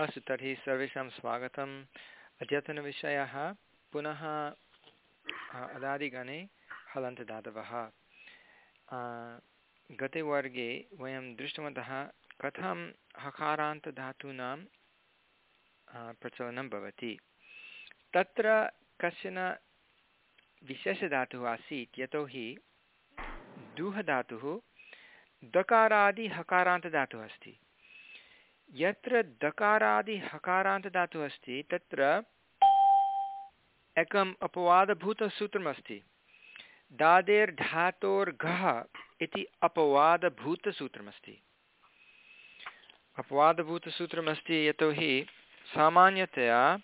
अस्तु तर्हि सर्वेषां स्वागतम्। अद्यतनविषयः पुनः अदादिगणे हलन्तदातवः गते वर्गे वयं दृष्टवन्तः कथं हकारान्तधातूनां प्रचलनं भवति। तत्र कश्चन विशेषधातुः आसीत्, यतोहि दुहधातुः दकारादिहकारान्तधातुः अस्ति। यत्र दकारादिहकारान्तधातुः अस्ति, तत्र एकम् अपवादभूतसूत्रमस्ति। दादेर्धातोर्घः इति अपवादभूतसूत्रमस्ति। अपवादभूतसूत्रमस्ति यतोहि सामान्यतया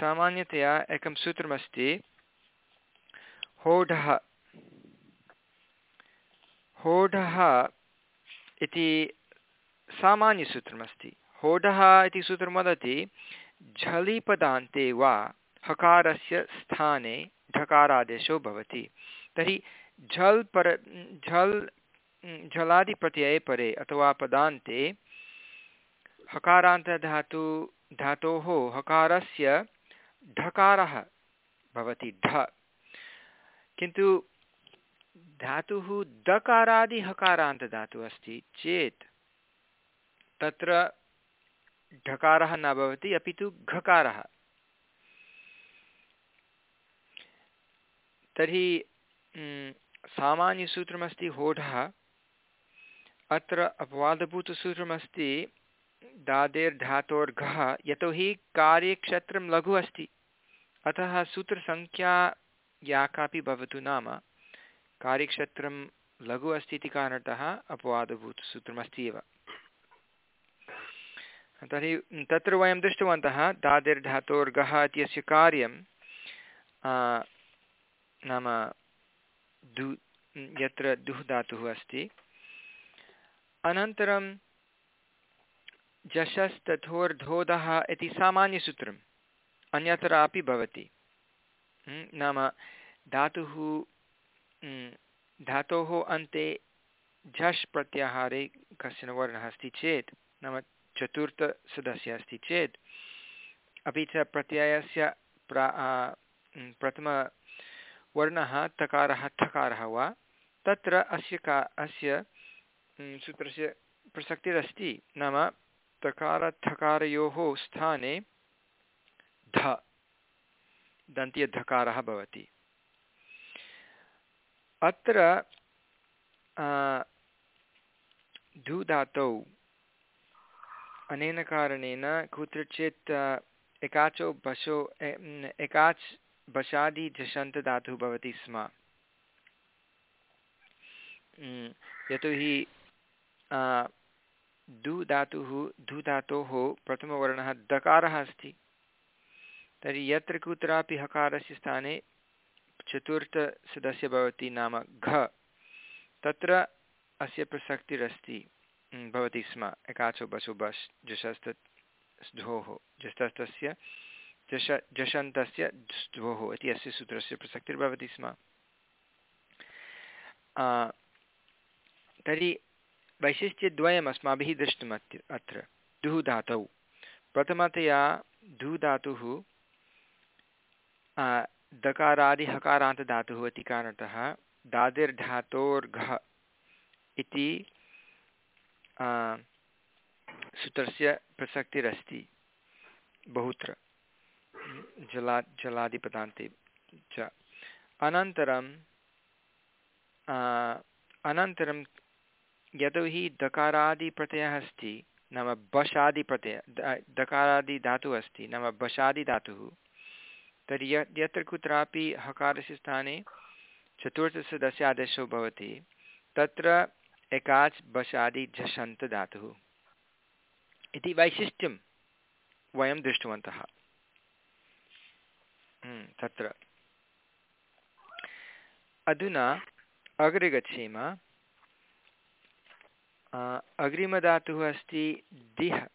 सामान्यतया एकं सूत्रमस्ति, होढः। होढः इति सामान्यसूत्रमस्ति होढः इति सूत्रं वदति, झलिपदान्ते वा हकारस्य स्थाने ढकारादेशो भवति। तर्हि झल् पर, झल्, झलादिप्रत्यये परे अथवा पदान्ते हकारान्तधातु धातोः हकारस्य ढकारः भवति ढ। किन्तु धातुः दकारादिहकारान्तधातुः अस्ति चेत् तत्र ढकारः न भवति, अपि तु घकारः। तर्हि सामान्यसूत्रमस्ति होढः, अत्र अपवादभूतसूत्रमस्ति दादेर्धातोर्घः, यतोहि कार्यक्षेत्रं लघु अस्ति, अतः सूत्रसङ्ख्या या कापि भवतु नाम। कार्यक्षेत्रं लघु अस्ति इति कारणतः अपवादभूतसूत्रमस्ति एव। तर्हि तत्र वयं दृष्टवन्तः दादिर्धातोर्गः इत्यस्य कार्यं नाम दु, यत्र दुः धातुः अस्ति। अनन्तरं जशस्तथोर्धोधः इति सामान्यसूत्रम् अन्यत्रापि भवति। नाम धातुः धातोः अन्ते झष् प्रत्याहारे कश्चन वर्णः अस्ति चेत्, नाम चतुर्थसदस्यः अस्ति चेत्, अपि च प्रत्ययस्य प्रा प्रथमवर्णः तकारः थकारः वा, तत्र अस्य का, अस्य सूत्रस्य प्रसक्तिरस्ति, नाम तकारथकारयोः स्थाने ध, दन्त्यधकारः भवति। अत्र धुधातौ। अनेन कारणेन कुत्रचित् एकाचो बशो एकाच् बशादि झषन्तधातुः भवति स्म। यतोहि दु धातुः धु धातोः प्रथमवर्णः दकारः अस्ति। तर्हि यत्र कुत्रापि हकारस्य स्थाने चतुर्थसदस्य भवति नाम घ। तत्र अस्य प्रसक्तिरस्ति। भवति स्म। एकाचो बसु बस् जशस्त ध्वोः जस्तस्तस्य जश जषन्तस्य ध्वोः इति अस्य सूत्रस्य प्रसक्तिर्भवति स्म। तर्हि वैशिष्ट्यद्वयम् अस्माभिः दृष्टम् अत्र। अत्र दुः धातौ प्रथमतया धु धातुः दकारादिहकारान्तधातुः इति कारणतः दादिर्धातोर्घः इति सूत्रस्य प्रसक्तिरस्ति। बहुत्र। जला, जलादिपदान्ते च। अनन्तरं अनन्तरं यतोहि दकारादिप्रत्ययः अस्ति, नाम बशादिप्रत्ययः दकारादिधातुः अस्ति, नाम बशादिधातुः। तर्हि य यत्र कुत्रापि हकारस्य स्थाने चतुर्थसदस्यादेशो भवति तत्र एकाच् बशादि झषन्तधातुः इति वैशिष्ट्यं वयं दृष्टवन्तः। हम्म, तत्र। अधुना अग्रे गच्छेम। अग्रिमधातुः अस्ति दिह।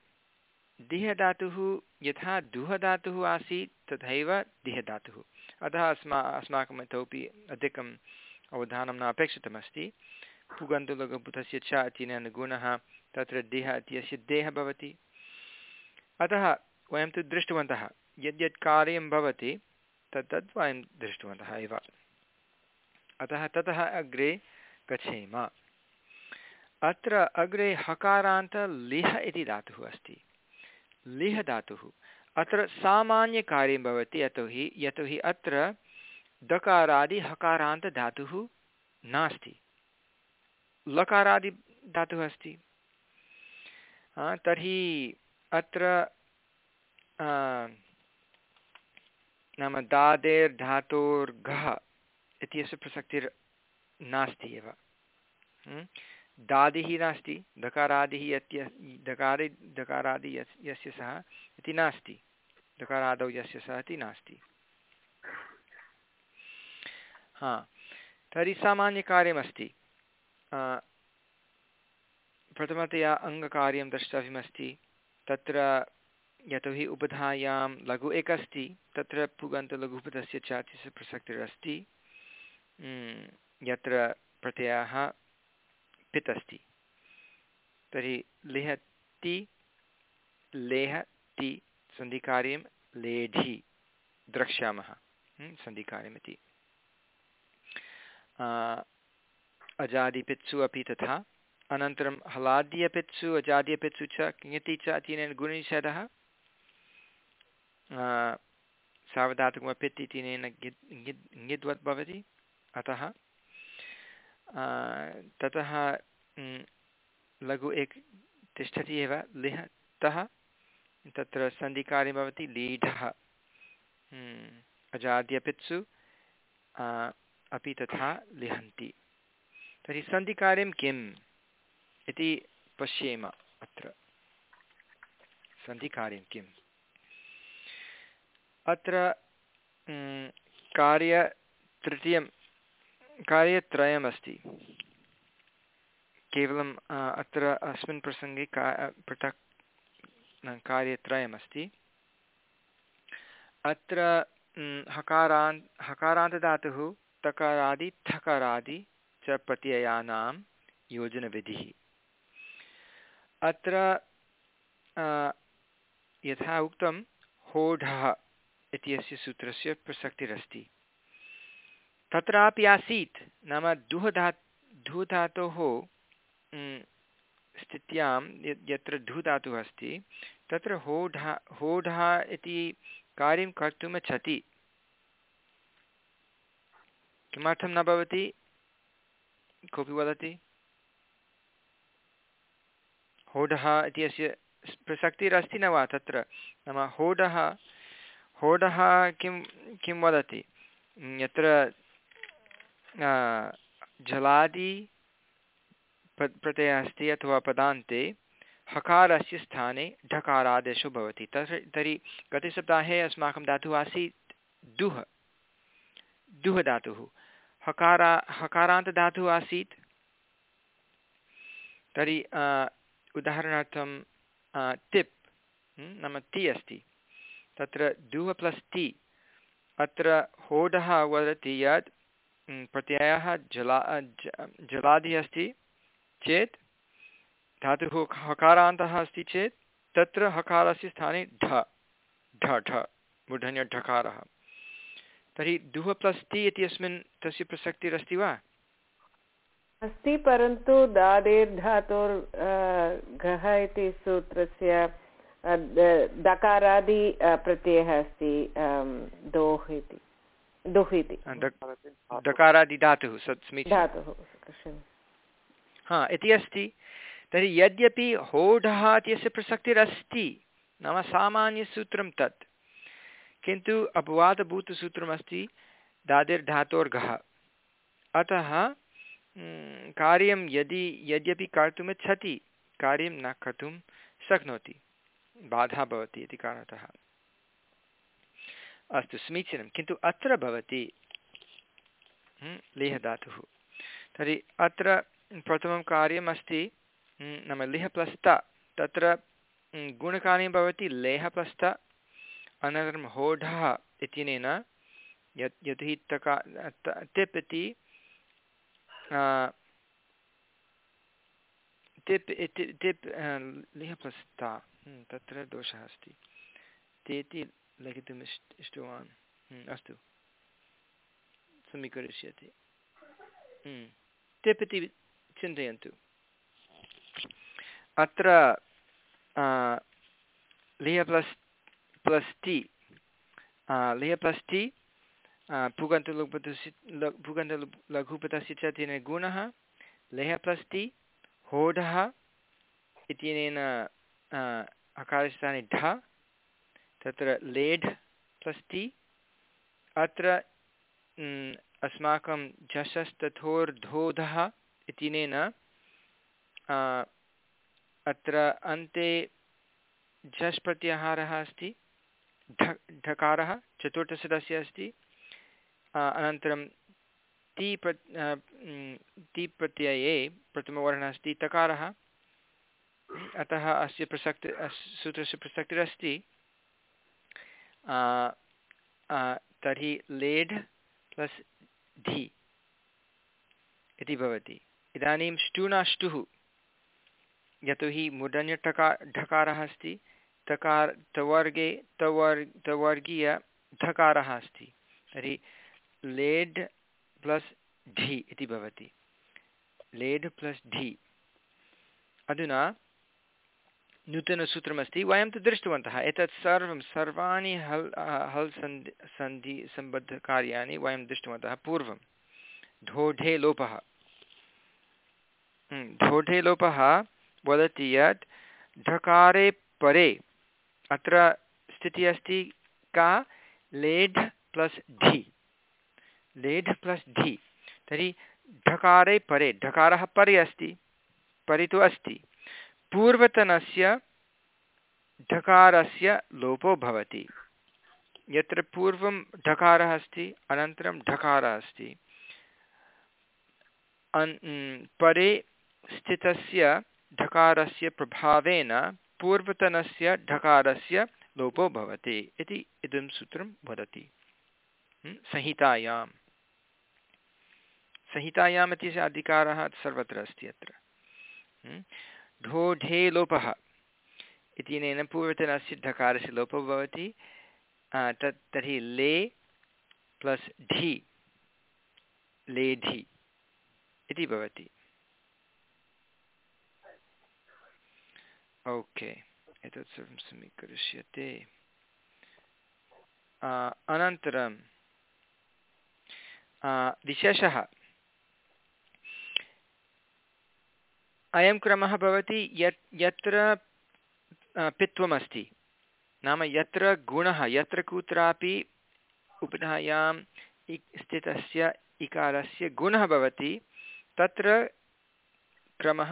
दिह धातुः यथा दुह धातुः आसीत्, तथैव दिह धातुः अतः अस्मा, अस्माकम् इतोपि अधिकम् अवधानं न अपेक्षितमस्ति पुगन्तुलघुपुतस्य च इत्यनेन गुणः तत्र देह इत्यस्य देहः भवति। अतः वयं तु दृष्टवन्तः, यद्यत् कार्यं भवति तत्तद् वयं दृष्टवन्तः एव। अतः ततः अग्रे गच्छेम। अत्र अग्रे हकारान्त लिह इति धातुः अस्ति। लिह धातुः अत्र सामान्यकार्यं भवति, यतोहि यतोहि अत्र दकारादि हकारान्तधातुः नास्ति। लकारादिधातुः अस्ति। तर्हि अत्र नाम दादेर्धातोर्घः इत्यस्य प्रसक्तिर् नास्ति एव। दादिः नास्ति, दकारादिः यत्य, दकारे, दकारादि यस्, यस्य सः इति नास्ति। दकारादौ यस्य सः इति नास्ति। हा, तर्हि सामान्यकार्यमस्ति। प्रथमतया अङ्गकार्यं द्रष्टव्यमस्ति। तत्र यतोहि उपधायां लघु एक अस्ति तत्र पुगन्तलघुपथस्य च प्रसक्तिरस्ति। यत्र प्रत्ययः पित् अस्ति तर्हि लिहति, लेहति सन्धिकार्यं लेढि, द्रक्ष्यामः। सन्धिकार्यमिति। अजादिपित्सु अपि तथा। अनन्तरं हलाद्यपित्सु अजाद्यपित्सु च किङति च इत्यनेन गुणनिषेधः? सावधातुकमपित् इत्यनेन ङिद्वत् भवति। अतः ततः लघु एक तिष्ठति एव लिहतः तत्र सन्धिकार्यं भवति, लीढः। अजाद्यपित्सु अपि तथा लिहन्ति। तर्हि सन्धिकार्यं किम् इति पश्येम अत्र। सन्धिकार्यं किम्? अत्र कार्यतृतीयं कार्यत्रयमस्ति। केवलम् अत्र अस्मिन् प्रसङ्गे का पृथक् कार्यत्रयमस्ति। अत्र हकारान्, हकारान्तधातुः, तकारादि, थकारादि च प्रत्ययानां योजनविधिः। अत्र यथा उक्तं, होढः इत्यस्य सूत्रस्य प्रसक्तिरस्ति। तत्रापि आसीत् नाम दुहधा धुधातोः स्थित्यां यत्र धुधातुः अस्ति, तत्र होढा, होढः इति कार्यं कर्तुम् इच्छति। किमर्थं न भवति? कोऽपि वदति? होढः इत्यस्य प्रसक्तिरस्ति न वा तत्र? नाम होढः होडः किं किं वदति? यत्र जलादि प्रत्ययः अस्ति अथवा पदान्ते हकारस्य स्थाने ढकारादेशो भवति। तर्हि तर्हि गतसप्ताहे अस्माकं धातुः आसीत् दुः दुः धातुः। हकारा, हकारान्तधातुः आसीत्। तर्हि उदाहरणार्थं तिप् नाम ति अस्ति। तत्र दुः प्लस् ति, अत्र होडः वदति यत् प्रत्ययः जला जलादिः अस्ति चेत्, धातुः हकारान्तः अस्ति चेत्, तत्र हकारस्य स्थाने ढ ढ ढ, मूर्धन्यढकारः। तर्हि दुः प्लस् ति इत्यस्मिन् तस्य प्रसक्तिरस्ति वा? अस्ति, परन्तु दादेर्धातोर् घः इति सूत्रस्य दकारादि प्रत्ययः अस्ति दोः इति। दुः इति दकारादिधातुः धातुः हा इति अस्ति। तर्हि यद्यपि होढः इत्यस्य प्रसक्तिरस्ति नाम सामान्यसूत्रं तत्। किन्तु अपवादभूतसूत्रमस्ति दादिर्धातोर्घः। अतः कार्यं यदि यद्यपि कर्तुमिच्छति कार्यं न कर्तुं शक्नोति। बाधा भवति इति कारणतः। अस्तु, समीचीनं। किन्तु अत्र भवति लिहधातुः। तर्हि अत्र प्रथमं कार्यम् अस्ति नाम लिहप्लस्त। तत्र गुणकार्यं भवति, लेहप्लस्त, अनन्तरं होढः इत्यनेन, यत् यतो हि तका तिप् इति टिप् इति टिप् लिह तत्र दोषः अस्ति। ते इति लिखितुम् इष्ट इष्टवान् अस्तु समीकरिष्यति टिप् इति चिन्तयन्तु अत्र लिह प्लस् प्लस् टि लिह प्लस् टि पुगन्तलघुपतस्य पुगन्तलघुपतस्य च तेन गुणः लेह टि होढः इत्यनेन अकारस्थाने ढ तत्र लेढ् प्लस् टि अत्र अस्माकं झषस्तथोर्धोधः इत्यनेन अत्र अन्ते झष् प्रत्याहारः अस्ति, ढ, ढकारः, चतुर्थसदस्य अस्ति। अनन्तरं ति प्र ति प्रत्यये प्रथमवर्णः अस्ति, तकारः। अतः अस्य प्रसक्ति सूत्रस्य प्रसक्तिरस्ति। तर्हि लेढ् प्लस् धि इति भवति। इदानीं ष्टुनाष्टुः। यतोहि मुदन्यटका, ढकारः अस्ति, तकार, तवर्गे, तवर्, तवर्गीय ढकारः अस्ति। तर्हि लेड् प्लस् ढि इति भवति। लेड् प्लस् ढि अधुना नूतनसूत्रमस्ति वयं तु दृष्टवन्तः, एतत् सर्वं सर्वाणि हल् हल् सन्धि सन्धि सम्बद्धकार्याणि वयं दृष्टवन्तः। पूर्वं ढोढे लोपः। ढोढे लोपः वदति यत्, ढकारे परे, अत्र स्थितिः अस्ति का? लेढ् प्लस् ढि। लेढ् प्लस् ढि। तर्हि ढकारे परे, ढकारः परे अस्ति, परे तु अस्ति। पूर्वतनस्य ढकारस्य लोपो भवति। यत्र पूर्वं ढकारः अस्ति, अनन्तरं ढकारः अस्ति। परे स्थितस्य ढकारस्य प्रभावेन पूर्वतनस्य ढकारस्य लोपो भवति इति इदं सूत्रं वदति। संहितायां संहितायाम्। इत्यस्य अधिकारः सर्वत्र अस्ति अत्र। ढोढे लोपः इत्यनेन पूर्वतनस्य ढकारस्य लोपः भवति। तत् तर्हि ले प्लस् ढि। लेढि इति भवति। ओके, एतत् सर्वं समीकरिष्यते। अनन्तरं विशेषः। अयं क्रमः भवति यत्, यत्र पित्वमस्ति। नाम यत्र गुणः, यत्र कुत्रापि उपधायां स्थितस्य इकारस्य गुणः भवति, तत्र क्रमः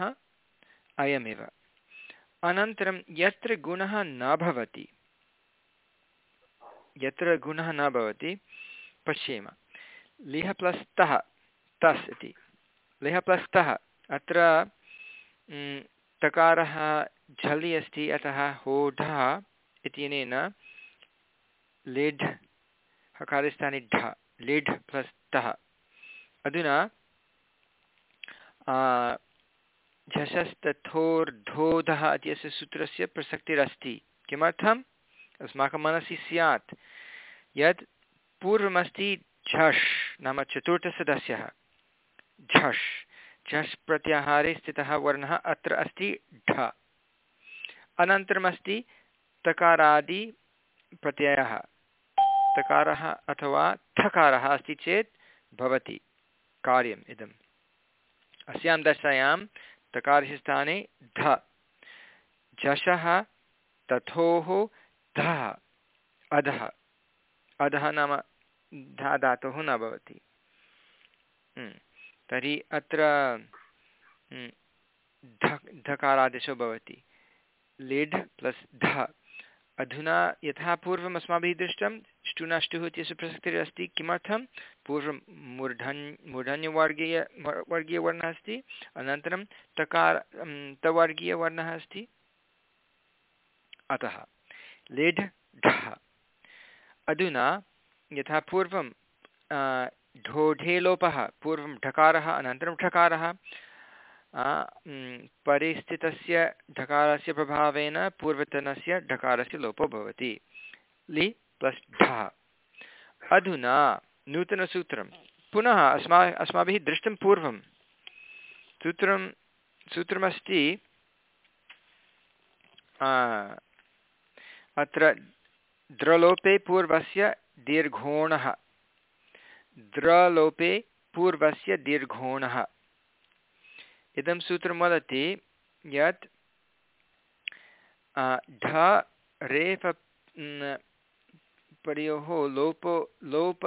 अयमेव। अनन्तरं यत्र गुणः न भवति, यत्र गुणः न भवति, पश्येम। लिह तस् इति। लिह अत्र तकारः झलि अस्ति, अतः होढः इत्यनेन लिढ्, हकारस्थाने ढ, लिढ् प्लस् तः। अधुना झषस्तथोर्धोधः इत्यस्य सूत्रस्य प्रसक्तिरस्ति। किमर्थम्? अस्माकं मनसि स्यात्। यत् पूर्वमस्ति झष्, नाम चतुर्थसदस्यः। झष्। झस् प्रत्याहारे स्थितः वर्णः अत्र अस्ति ढ। अनन्तरमस्ति तकारादि प्रत्ययः। तकारः अथवा थकारः अस्ति चेत् भवति। कार्यम् इदम्। अस्यां दशायां तकारस्य स्थाने ध। झषः तथोः धः। अधः। अधः नाम धा धातुः न भवति। हम्म। तर्हि अत्र ध धकारादेशो भवति। लिड् प्लस् ध अधुना यथा पूर्वम् अस्माभिः दृष्टं, ष्टुनाष्टुः इत्यस्य प्रसक्तिरस्ति किमर्थं? पूर्वं मूर्धन्, मूर्धन्यवर्गीय वर्गीयवर्णः अस्ति। अनन्तरं तकार तवर्गीयवर्णः अस्ति। अतः लिड् ढः। अधुना यथा पूर्वं ढोढे लोपः पूर्वं ढकारः, अनन्तरं ठकारः परिस्थितस्य ढकारस्य प्रभावेन पूर्वतनस्य ढकारस्य लोपो भवति। लि प्लस् ढः। अधुना नूतनसूत्रं पुनः अस्मा, अस्माभिः दृष्टं पूर्वं। सूत्रं, सूत्रमस्ति अत्र द्रलोपे पूर्वस्य दीर्घोणः। द्रलोपे पूर्वस्य दीर्घोणः। इदं सूत्रं वदति यत् ढ, रेफ परयोः लोपो, लोप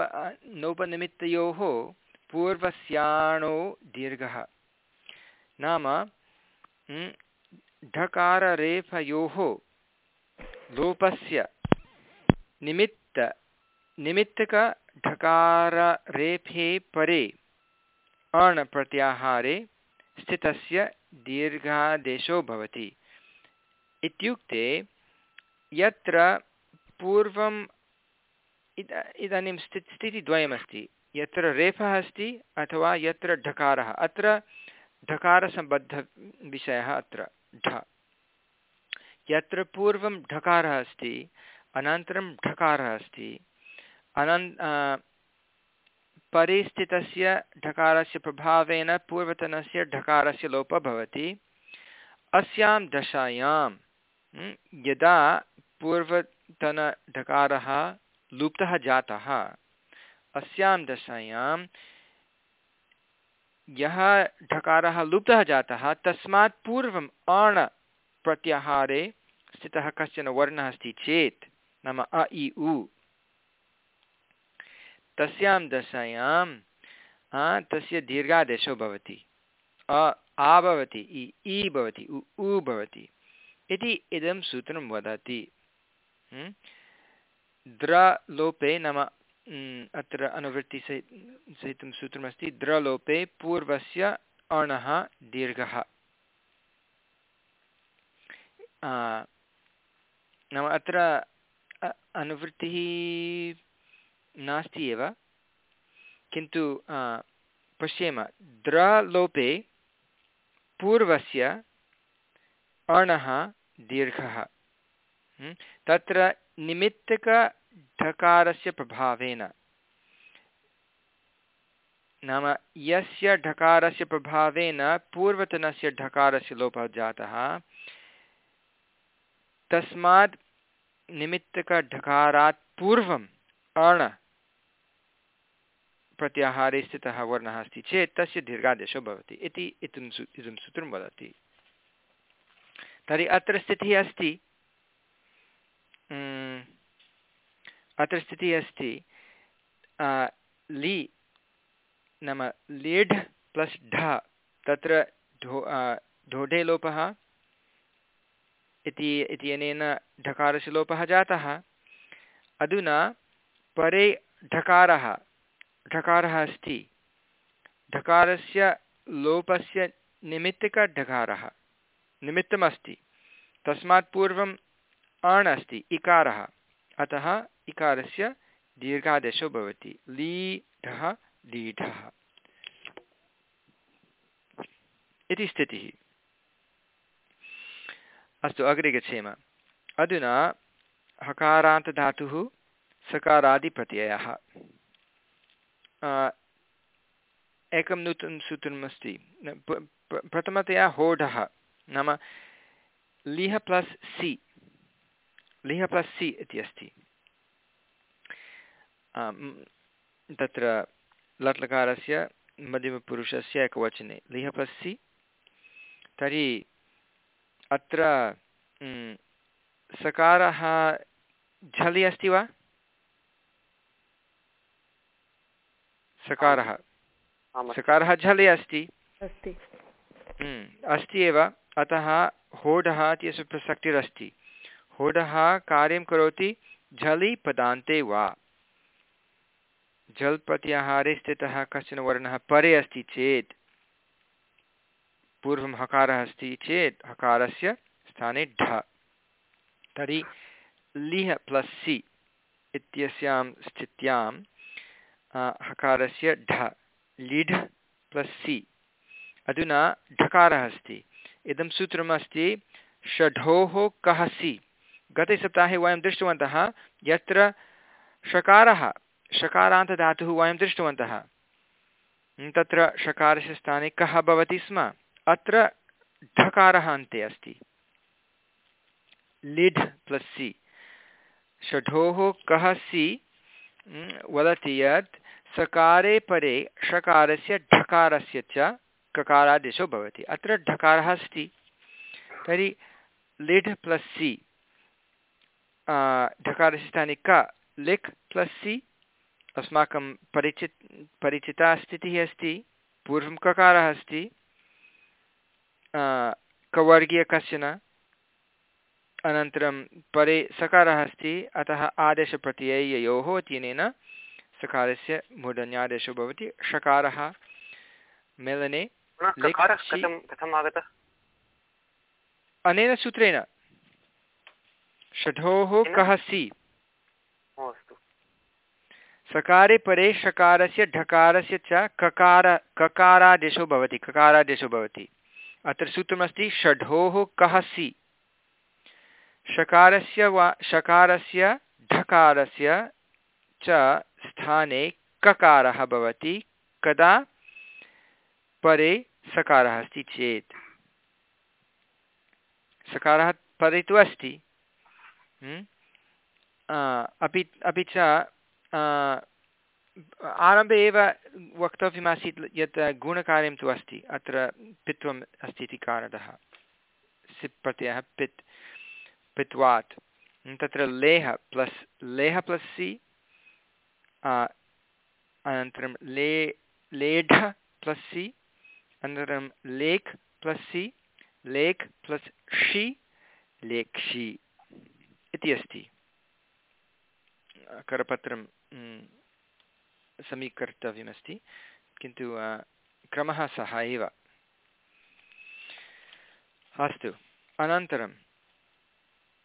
लोपनिमित्तयोः पूर्वस्याणो दीर्घः। नाम ढकाररेफयोः लोपस्य निमित्त निमित्तकढकाररेफे परे अण् प्रत्याहारे स्थितस्य दीर्घादेशो भवति। इत्युक्ते यत्र पूर्वम् इद, इदानीं स्थि स्थितिद्वयमस्ति। यत्र रेफः अस्ति अथवा यत्र ढकारः, अत्र ढकारसम्बद्धविषयः अत्र ढ। यत्र पूर्वं ढकारः अस्ति, अनन्तरं ढकारः अस्ति अनन् परिस्थितस्य ढकारस्य प्रभावेन पूर्वतनस्य ढकारस्य लोपः भवति। अस्यां दशायां यदा पूर्वतनढकारः लुप्तः जातः, अस्यां दशायां यः ढकारः लुप्तः जातः, तस्मात् पूर्वम् अण् प्रत्याहारे स्थितः कश्चन वर्णः अस्ति चेत्, नाम अ, इ, उ। तस्यां दशायां तस्य दीर्घादेशो भवति। अ, आ भवति, इ इ भवति, उ उ भवति। इति इदं सूत्रं वदति। द्रलोपे नाम अत्र अनुवृत्तिसहि सहितं सूत्रमस्ति। द्रलोपे पूर्वस्य अणः दीर्घः। नाम अत्र अनुवृत्तिः नास्ति एव। किन्तु पश्येम। द्रलोपे पूर्वस्य अणः दीर्घः। तत्र निमित्तकढकारस्य प्रभावेन। नाम, यस्य ढकारस्य प्रभावेन पूर्वतनस्य ढकारस्य लोपः जातः, तस्मात् निमित्तकढकारात् पूर्वम् अण प्रत्याहारे स्थितः वर्णः अस्ति चेत् तस्य दीर्घादेशो भवति इति इदं सू, इदं सूत्रं वदति। तर्हि अत्र स्थितिः अस्ति। अत्र स्थितिः अस्ति। लि नाम लीढ् प्लस् ढ तत्र ढो ढोढे लोपः इति, इत्यनेन ढकारस्य लोपः जातः। अधुना परे ढकारः ढकारः अस्ति। ढकारस्य लोपस्य निमित्तकढकारः, निमित्तमस्ति। तस्मात् पूर्वम् अण् अस्ति, इकारः। अतः इकारस्य दीर्घादेशो भवति। लीढः लीढः। इति स्थितिः। अस्तु, अग्रे गच्छेम। अधुना हकारान्तधातुः सकारादिप्रत्ययः। एकं नूतनं सूत्रम् अस्ति। प्रथमतया होढः। नाम लिह प्लस् सि। लिह प्लस् सि इति अस्ति। तत्र लट्लकारस्य, मध्यमपुरुषस्य एकवचने। लिह प्लस् सि। तर्हि अत्र सकारः झलि अस्ति वा? सकारः सकारः झलि अस्ति। अस्ति। अस्ति एव। अतः होढः इत्यस्य प्रसक्तिरस्ति। होढः कार्यं करोति झलि पदान्ते वा? झल् प्रत्याहारे स्थितः कश्चन वर्णः परे अस्ति चेत्। पूर्वं हकारः अस्ति चेत् हकारस्य स्थाने ढ। तर्हि लिह प्लस् सि इत्यस्यां स्थित्यां हकारस्य ढ, लिढ् प्लस् सि। अधुना ढकारः अस्ति। इदं सूत्रमस्ति, षढोः कः सि। गते सप्ताहे वयं दृष्टवन्तः, यत्र षकारः, षकारान्तधातुः वयं दृष्टवन्तः। तत्र षकारस्य स्थाने कः भवति स्म? अत्र ढकारः अन्ते अस्ति। लिढ् प्लस् सि। षढोः कः सि? वदति यत् सकारे परे षकारस्य ढकारस्य च ककारादेशो भवति। अत्र ढकारः अस्ति। तर्हि लिढ् प्लस् सि ढकारस्य स्थाने क, लिख् प्लस् सि, अस्माकं परिचित्, परिचिता स्थितिः अस्ति, पूर्वं ककारः अस्ति कवर्गीय कश्चन अनन्तरं परे सकारः अस्ति अतः आदेशप्रत्यययोः इत्यनेन सकारस्य मूर्धन्यादेशो भवति। षकारः मेलने अनेन सूत्रेण। षढोः कः सि? सकारे परे षकारस्य ढकारस्य च ककार ककारादेशो भवति ककारादेशो भवति। अत्र सूत्रमस्ति षढोः कः सि? षकारस्य वा, षकारस्य, ढकारस्य च स्थाने ककारः भवति, कदा? परे सकारः अस्ति चेत्। सकारः परे तु अस्ति। हम्म? अपि अपि च आरम्भे एव वक्तव्यमासीत् यत् गुणकार्यं तु अस्ति, अत्र पित्वम् अस्ति इति कारणतः। सिप् प्रत्ययः पित् पित्वात् तत्र लेह प्लस् लेह प्लस् सि अनन्तरं ले लेढ प्लस् सि अनन्तरं लेख् प्लस् सि लेख् प्लस् षि लेक्षि इति अस्ति करपत्रं समीकर्तव्यमस्ति किन्तु क्रमः सः एव अस्तु अनन्तरं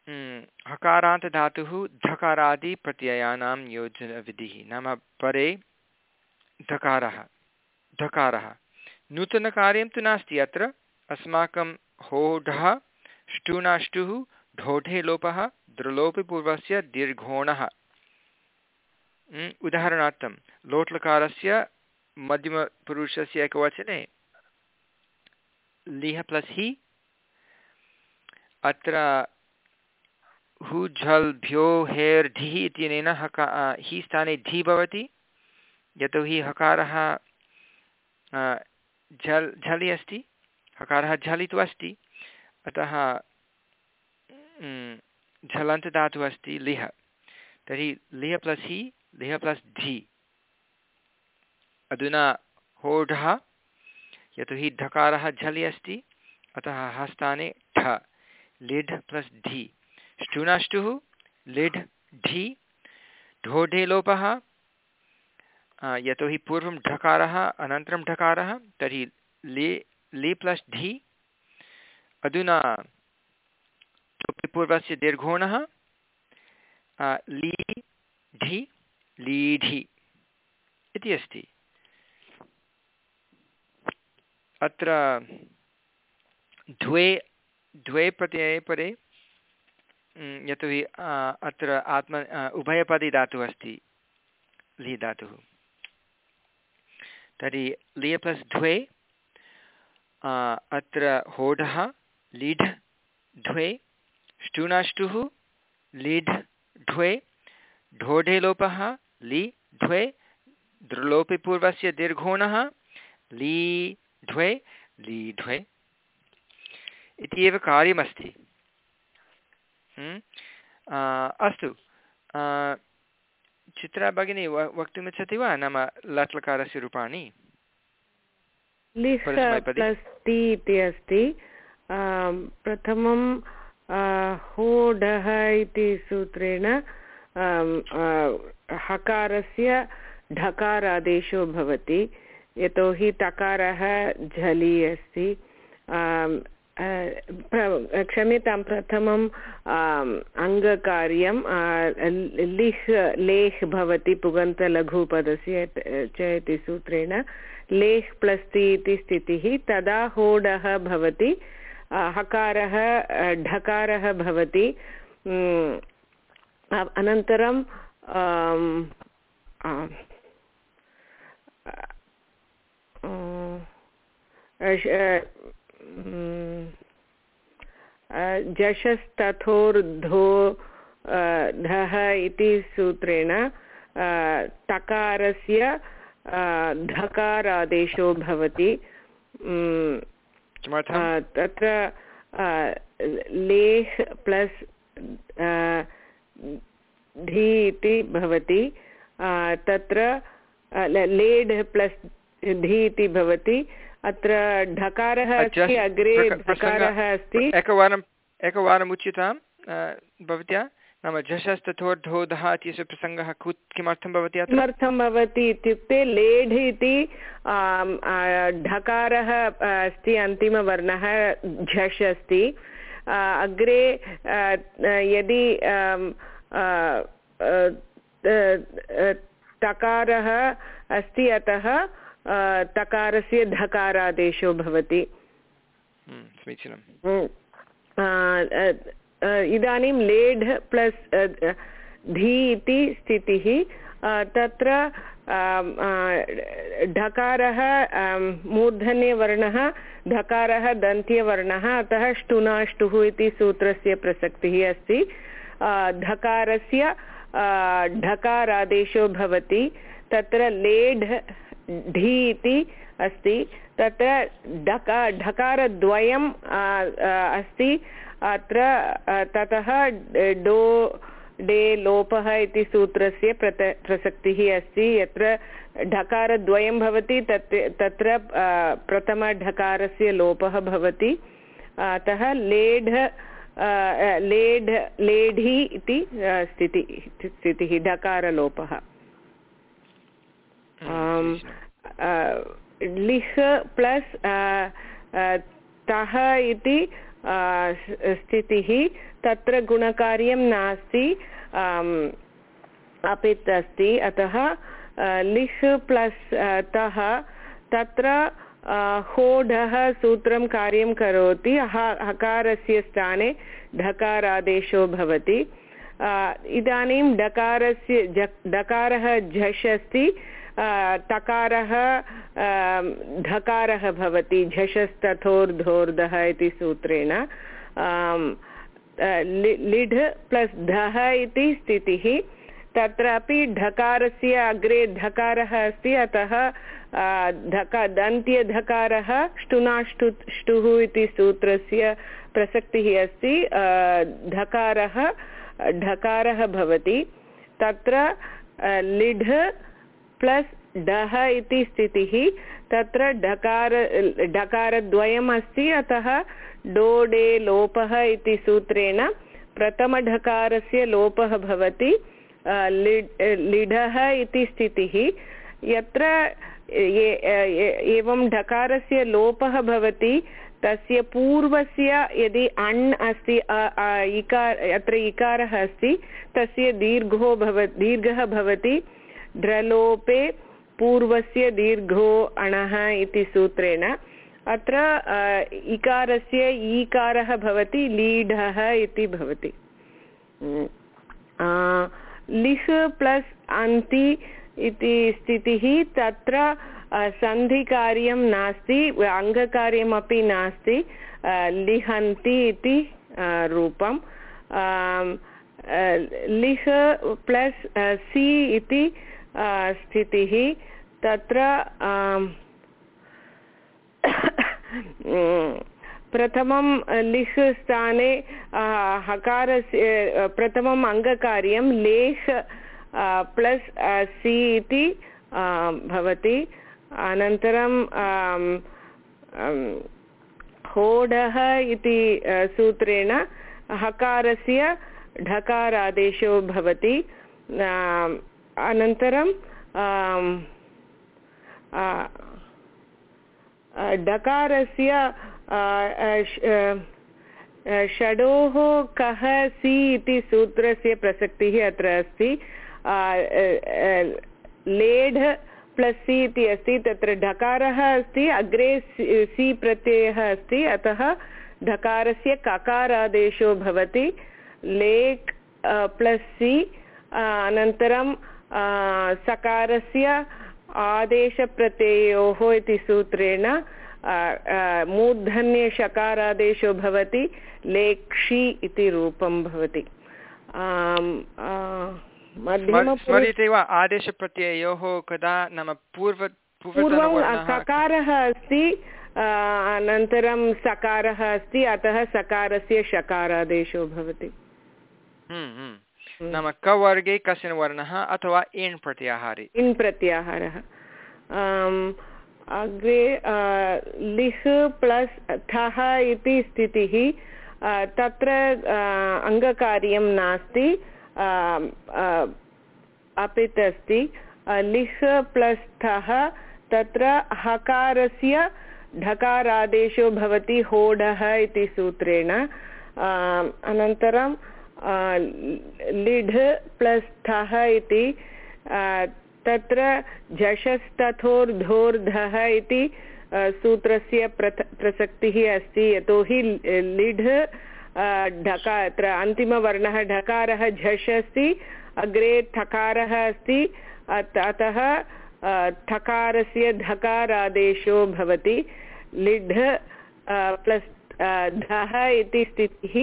हकारान्तधातुः धकारादिप्रत्ययानां योजनविधिः। नाम परे धकारः धकारः। नूतनकार्यं तु नास्ति अत्र। अस्माकं होढः, ष्टुनाष्टुः, ढोढे लोपः, द्रलोपपूर्वस्य दीर्घोणः। उदाहरणार्थं, लोट्लकारस्य मध्यमपुरुषस्य एकवचने लिह प्लस् हि। अत्र हु झल् भ्यो हेर् धिः इत्यनेन हका हि स्थाने धि भवति यतोहि हकारः झल्, झलि अस्ति, हकारः झलि तु अस्ति, अतः झलन्तदातुः अस्ति लिह। तर्हि लिह प्लस् हि, लिह प्लस् धि। अधुना होढः यतोहि ढकारः झलि अस्ति, अतः हस्ताने ठ लिढ् प्लस् धि। ष्टुनाष्टुः, लिढ्, ढि, ढोढे लोपः यतोहि पूर्वं ढकारः, अनन्तरं ढकारः, तर्हि ले, लि प्लस् ढि। अधुना पूर्वस्य दीर्घोणः लि, ढि, लीढि इति अस्ति। अत्र द्वे द्वे प्रत्यये परे यतोहि अत्र आत्म उभयपदी धातुः अस्ति, लि धातुः तर्हि लिय प्लस् द्वे अत्र होढः, लीढ्, द्वे, ष्टुनाष्टुः, लीढ्, द्वे ढोढे लोपः लि, द्वे दृलोपिपूर्वस्य दीर्घोणः, ली, द्वे ली, द्वे इति एव कार्यमस्ति हम्म? अस्तु। चित्रा भगिनी वक्तुमिच्छति वा नाम लट्लकारस्य रूपाणि? इति अस्ति। प्रथमं होडः इति सूत्रेण हकारस्य ढकारादेशो भवति। यतोहि तकारः झलि अस्ति। क्षम्यतां प्रथमम् अङ्गकार्यं लिह्, लेह् भवति पुगन्तलघुपदस्य च इति सूत्रेण। लेह् प्लस् ति इति स्थितिः, तदा होडः भवति हकारः ढकारः भवति अनन्तरं जशस्तथोर्धो धः इति सूत्रेण तकारस्य धकारादेशो भवति। तत्र लेह् प्लस् धी इति भवति। तत्र लेड् प्लस् धी इति भवति। अत्र ढकारः अस्ति अग्रे ढकारः अस्ति। एकवारम् एकवारम् उच्यतां भवत्या? नाम झषस्तथोर्धोधः इत्यस्य प्रसङ्गः कुत् किमर्थं भवति किमर्थं भवति इत्युक्ते लेढ् इति ढकारः अस्ति अन्तिमवर्णः झष् अस्ति. अग्रे यदि तकारः अस्ति अतः तकारस्य धकारादेशो भवति. हम्म, समीचीनं हम्म। इदानीं लेढ् प्लस् धी इति स्थितिः तत्र ढकारः मूर्धन्यवर्णः, ढकारः दन्त्यवर्णः, अतः ष्टुनाष्टुः इति सूत्रस्य प्रसक्तिः अस्ति। ढकारस्य ढकारादेशो भवति, तत्र लेढ्, ढी इति अस्ति। तत्र ढका ढकारद्वयम् अस्ति। अत्र ततः डो डे लोपः इति सूत्रस्य प्रत प्रसक्तिः अस्ति। यत्र ढकारद्वयं भवति तत् तत्र प्रथमढकारस्य लोपः भवति। अतः लेढ लेढ लेढि इति स्थितिः स्थितिः ढकारलोपः। लिह् प्लस् तः इति स्थितिः, तत्र गुणकार्यं नास्ति अपित् अस्ति। अतः लिह् प्लस् तः तत्र होढः सूत्रं कार्यं करोति। हकारस्य स्थाने ढकारादेशो भवति। इदानीं डकारस्य डकारः झष् अस्ति। तकारः धकारः भवति, झषस्तथोर्धोर्धः इति सूत्रेण। लिढ् प्लस् धः इति स्थितिः। तत्रापि ढकारस्य अग्रे धकारः अस्ति, अतः धका दन्त्यधकारः ष्टुनाष्टु, ष्टुः इति सूत्रस्य प्रसक्तिः अस्ति। धकारः ढकारः भवति। तत्र लिढ् प्लस् डः इति स्थितिः, तत्र डकार डकारद्वयम् अस्ति अतः डोडे लोपः इति सूत्रेण प्रथमढकारस्य लोपः भवति लिढः इति स्थितिः। यत्र एवं ढकारस्य लोपः भवति, तस्य पूर्वस्य यदि अण् अस्ति इकार, अत्र इकारः अस्ति, तस्य दीर्घो भव, दीर्घः भवति। ड्रलोपे पूर्वस्य दीर्घो अणः इति सूत्रेण। अत्र इकारस्य ईकारः भवति, लीढः इति भवति। लिह् प्लस् अन्ति इति स्थितिः, तत्र सन्धिकार्यं नास्ति, अङ्गकार्यमपि नास्ति लिहन्ति इति रूपं लिह् प्लस् सि इति स्थितिः तत्र प्रथमं लिह् स्थाने हकारस्य प्रथमम् अङ्गकार्यं लेह् प्लस् सि इति भवति। अनन्तरं होडः इति सूत्रेण हकारस्य ढकारादेशो भवति। अनन्तरं डकारस्य षडोः कः सि इति सूत्रस्य प्रसक्तिः अत्र अस्ति. लेढ् प्लस् सि इति अस्ति, तत्र ढकारः अस्ति, अग्रे सि प्रत्ययः अस्ति, अतः ढकारस्य ककारादेशो भवति. लेक् प्लस् सि अनन्तरं सकारस्य आदेशप्रत्ययोः इति सूत्रेण मूर्धन्यषकारादेशो भवति लेक्षि इति रूपं भवति स्मर्यते वा आदेशप्रत्ययोः कदा नाम पूर्व पूर्वं ककारः अस्ति अनन्तरं सकारः अस्ति अतः सकारस्य षकारादेशो भवति। नाम कवर्गे कश्चन वर्णः अथवा इण् प्रत्याहारे इण् प्रत्याहारः अग्रे लिह् प्लस् थः इति स्थितिः तत्र अङ्गकार्यं नास्ति अपित् अस्ति लिह् प्लस् थः तत्र हकारस्य ढकारादेशो भवति होडः इति सूत्रेण अनन्तरं लिढ् प्लस् थः इति तत्र झषस्तथोर्धोर्धः इति सूत्रस्य प्रथ, प्रसक्तिः अस्ति, यतोहि लिढ् ढका, अत्र अन्तिमवर्णः ढकारः झष् अस्ति, अग्रे थकारः अस्ति अतः थकारस्य धकारादेशो भवति, लिढ् प्लस् धः इति स्थितिः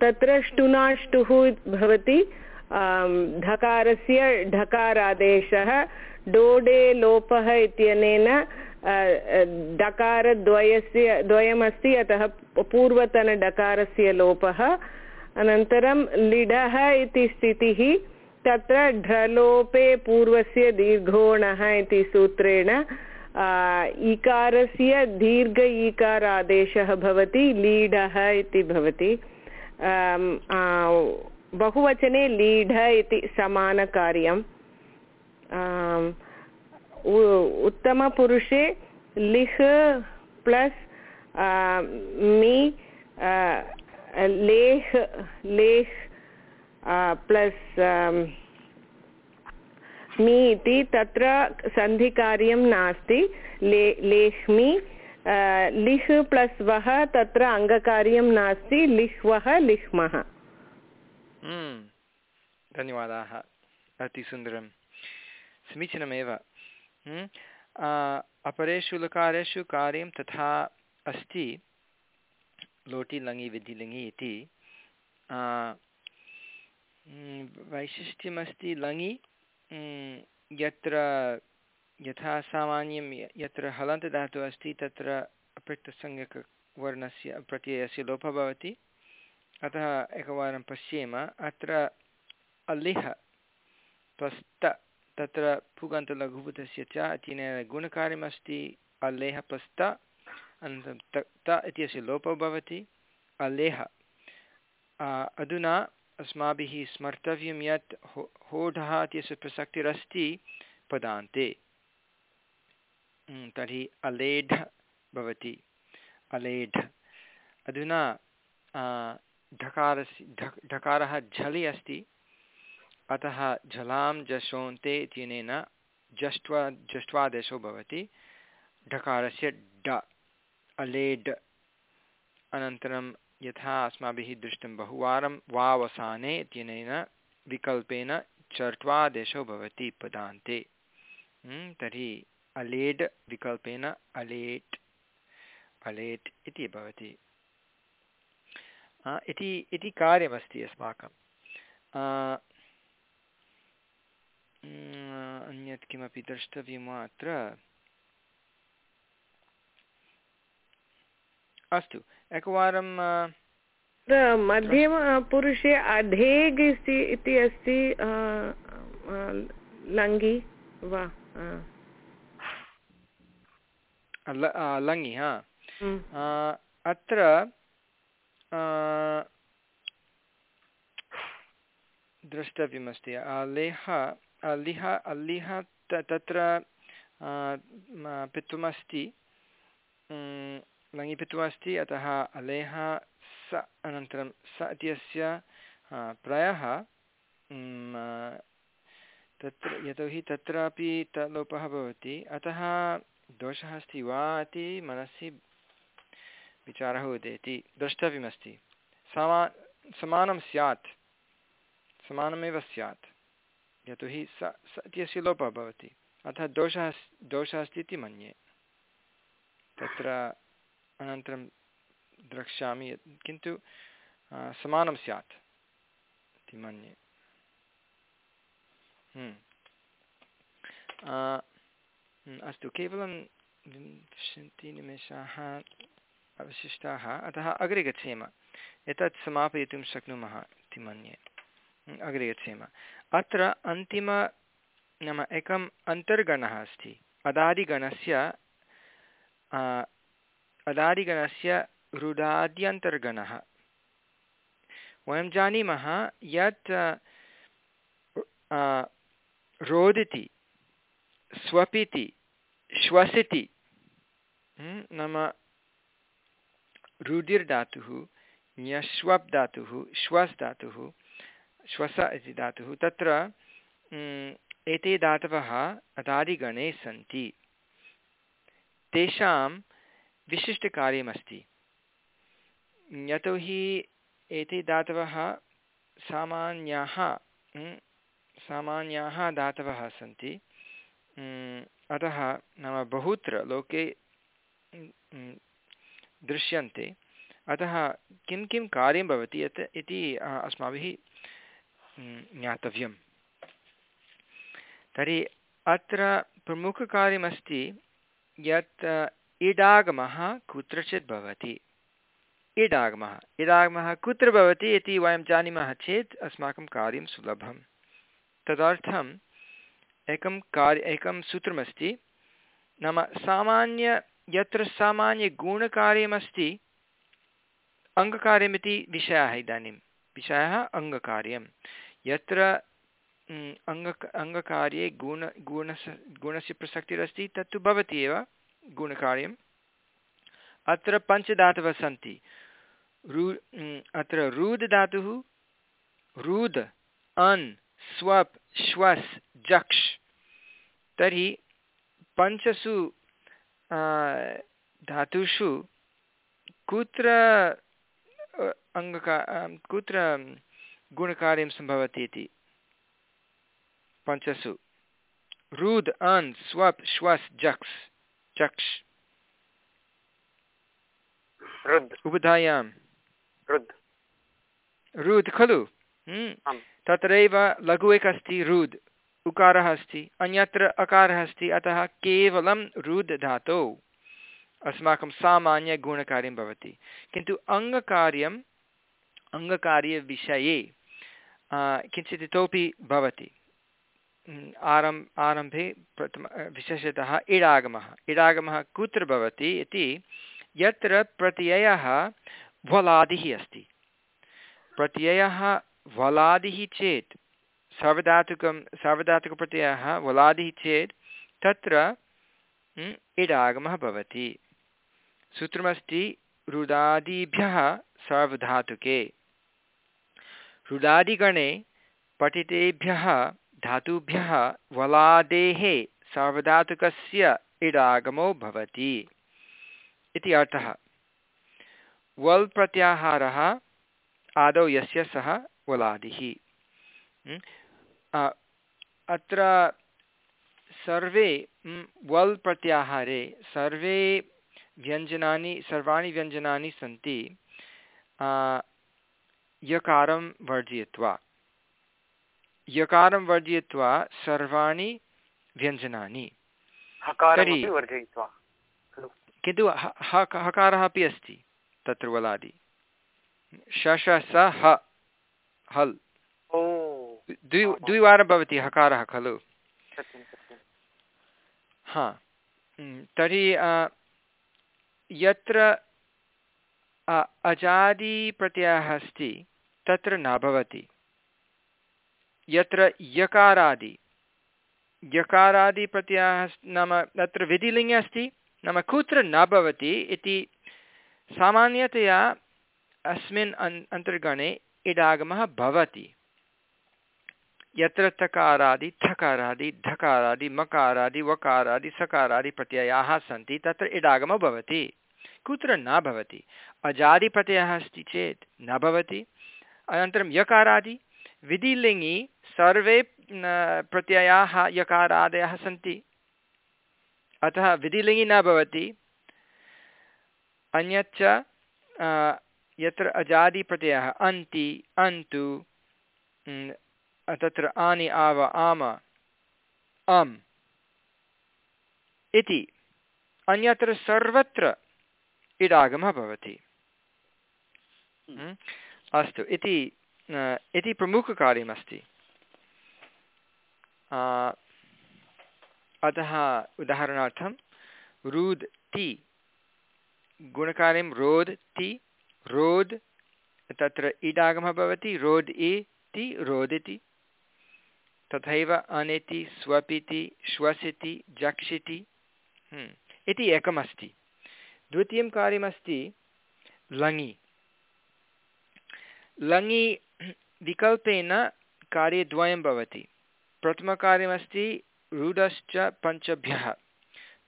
तत्र ष्टुनाष्टुः भवति। धकारस्य ढकारादेशः, डोडे लोपः इत्यनेन डकारद्वयस्य द्वयमस्ति, अतः पूर्वतनडकारस्य लोपः। अनन्तरं लिडः इति स्थितिः, तत्र ढ्रलोपे पूर्वस्य दीर्घोणः इति सूत्रेण ईकारस्य दीर्घ ईकारादेशः भवति, लीढः इति भवति। बहुवचने लीढ इति समानकार्यम्। उत्तमपुरुषे लिह् प्लस् मि लेह् लेह् प्लस् मि इति तत्र सन्धिकार्यं नास्ति। ले लेह्मि लिह् प्लस् वः तत्र अङ्गकार्यं नास्ति। लिह्वः लिह्मः। हम्म, धन्यवादाः। अतिसुन्दरं समीचीनमेव। हम्म, अपरेषु लकारेषु कार्यं तथा अस्ति। लोटि लङि विधिलिङि इति। हम्म, वैशिष्ट्यमस्ति लङि। यत्र यथा सामान्यं यत्र हलन्तधातुः अस्ति, तत्र अपृक्तसंज्ञकवर्णस्य प्रत्ययस्य लोपः भवति। अतः एकवारं पश्येम। अत्र अलिह प्लस्त तत्र पुगन्तलघुभूतस्य च इत्यनेन गुणकार्यमस्ति। अलेह अनन्तरं त इत्यस्य लोपो भवति। अलेह अधुना अस्माभिः स्मर्तव्यं यत् हो होढः इत्यस्य प्रसक्तिरस्ति पदान्ते। तर्हि अलेढ भवति। अलेढ। अधुना ढकारस्य, ढक्, ढकारः झलि अस्ति। अतः झलां जशोन्ते इत्यनेन जष्ट्वा, जष्ट्वादेशो भवति। ढकारस्य ड अलेड् अनन्तरं यथा अस्माभिः दृष्टं बहुवारं वावसाने इत्यनेन विकल्पेन चर्ट्वादेशो भवति पदान्ते तर्हि अलेड् विकल्पेन अलेट् अलेट् इति भवति। इति इति कार्यमस्ति अस्माकं। अन्यत् किमपि द्रष्टव्यं वा अत्र? अस्तु। एकवारं मध्यमपुरुषे अधेग् इति अस्ति लङ्गि वा लङि हा हम्म। अत्र द्रष्टव्यमस्ति अलेह अलिह अल्लिह तत्र पित्वमस्ति लङिपित्वमस्ति अतः अलेह स अनन्तरं स इत्यस्य प्रयः तत्र, यतोहि तत्रापि तलोपः भवति। अतः दोषः अस्ति वा इति मनसि विचारः उदेति। द्रष्टव्यमस्ति। समा, समानं स्यात्। समानमेव स्यात्। यतोहि स इत्यस्य लोपः भवति। अतः दोषः दोषः अस्ति इति मन्ये। तत्र अनन्तरं द्रक्ष्यामि यत् किन्तु समानं स्यात् इति मन्ये। हम्म। हम्म, अस्तु केवलं विंशतिनिमेषाः अवशिष्टाः अतः अग्रे गच्छेम। एतत् समापयितुं शक्नुमः इति मन्ये। हम्म, अग्रे गच्छेम। अत्र अन्तिम नाम एकम् अन्तर्गणः अस्ति। अदादिगणस्य अदादिगणस्य रुडाद्यन्तर्गणः वयं जानीमः यत् रोदिति, स्वपिति, श्वसिति नाम रुदिर्धातुः न्यश्वप् धातुः श्वस् धातुः श्वस इति धातुः, तत्र एते धातवः अदादिगणे सन्ति। तेषां विशिष्टकार्यमस्ति। यतोहि एते धातवः सामान्याः सामान्याः धातवः सन्ति। अतः नाम बहुत्र लोके दृश्यन्ते। अतः किं किं कार्यं भवति यत्, इति अस्माभिः ज्ञातव्यं तर्हि अत्र प्रमुखकार्यमस्ति यत् इडागमः कुत्रचित् भवति। इडागमः। इडागमः कुत्र भवति इति वयं जानीमः चेत् अस्माकं कार्यं सुलभम् तदर्थम् एकं कार्य, एकं सूत्रमस्ति, नाम सामान्य, यत्र सामान्यगुणकार्यमस्ति, अङ्गकार्यमिति विषयः इदानीं। विषयः अङ्गकार्यं। यत्र अङ्ग अङ्गकार्ये गुण गुणस्य गुणस्य प्रसक्तिरस्ति, तत्तु भवति एव। गुणकार्यम्। अत्र पञ्चधातवः सन्ति। रू अत्र रूद् धातुः, रूद्, अन्, स्वप्, श्वस्, जक्ष्। तर्हि पञ्चसु धातुषु कुत्र अङ्गका कुत्र गुणकार्यं सम्भवति इति? पञ्चसु। रुद्, अन्, स्वप्, श्वस् जक्स् चक्ष्। उपधायां रुद् खलु। हम्म। तत्रैव लघु एकः अस्ति रुद् उकारः अस्ति अन्यत्र अकारः अस्ति अतः केवलं रुद् धातौ। अस्माकं सामान्यगुणकार्यं भवति। किन्तु अङ्गकार्यम् अङ्गकार्यविषये किञ्चित् इतोपि भवति। आरम् आरम्भे प्रथम विशेषतः इडागमः। इडागमः कुत्र भवति इति यत्र प्रत्ययः भ्वलादिः अस्ति। प्रत्ययः वलादिः चेत्, सार्वधातुकं, सार्वधातुकप्रत्ययः वलादिः चेत् तत्र इडागमः भवति। सूत्रमस्ति, रुदादिभ्यः सार्वधातुके। रुदादिगणे पठितेभ्यः धातुभ्यः वलादेः सार्वधातुकस्य इडागमो भवति इति अर्थः। वल् प्रत्याहारः आदौ यस्य सः वलादिः। अत्र सर्वे वल् प्रत्याहारे सर्वे व्यञ्जनानि, सर्वाणि व्यञ्जनानि सन्ति यकारं वर्जयित्वा। यकारं वर्जयित्वा सर्वाणि व्यञ्जनानि। किन्तु हकारः अपि अस्ति तत्र वलादि। शश स ह हल्। द्वि द्विवारं भवति हकारः खलु? हा। तर्हि यत्र अजादिप्रत्ययः अस्ति तत्र न भवति। यत्र यकारादि। यकारादिप्रत्ययः नाम तत्र विधिलिङ्गे अस्ति, नाम कुत्र न भवति इति सामान्यतया अस्मिन् अन्, अन्तर्गणे इडागमः भवति। यत्र तकारादि थकारादि धकारादि, मकारादि, वकारादि, सकारादि प्रत्ययाः सन्ति, तत्र इडागमः भवति। कुत्र न भवति? अजादिप्रत्ययः अस्ति चेत् न भवति। अनन्तरं यकारादि विधिलिङ्गि सर्वे प्रत्ययाः यकारादयः सन्ति। अतः विधिलिङ्गि न भवति। अन्यच्च यत्र अजादिप्रत्ययः अन्ति अन्तु तत्र आनि आव आम अम् इति। अन्यत्र सर्वत्र इडागमः भवति। अस्तु। इति इति प्रमुखकार्यमस्ति अतः उदाहरणार्थं रुद् ति गुणकार्यं रोद् ति रोद् तत्र इडागमः भवति रोद् इति रोदिति तथैव अनिति स्वपिति श्वसिति जक्षिति इति एकमस्ति द्वितीयं कार्यमस्ति लङि लङि विकल्पेन कार्यद्वयं भवति। प्रथमकार्यमस्ति रुडश्च पञ्चभ्यः।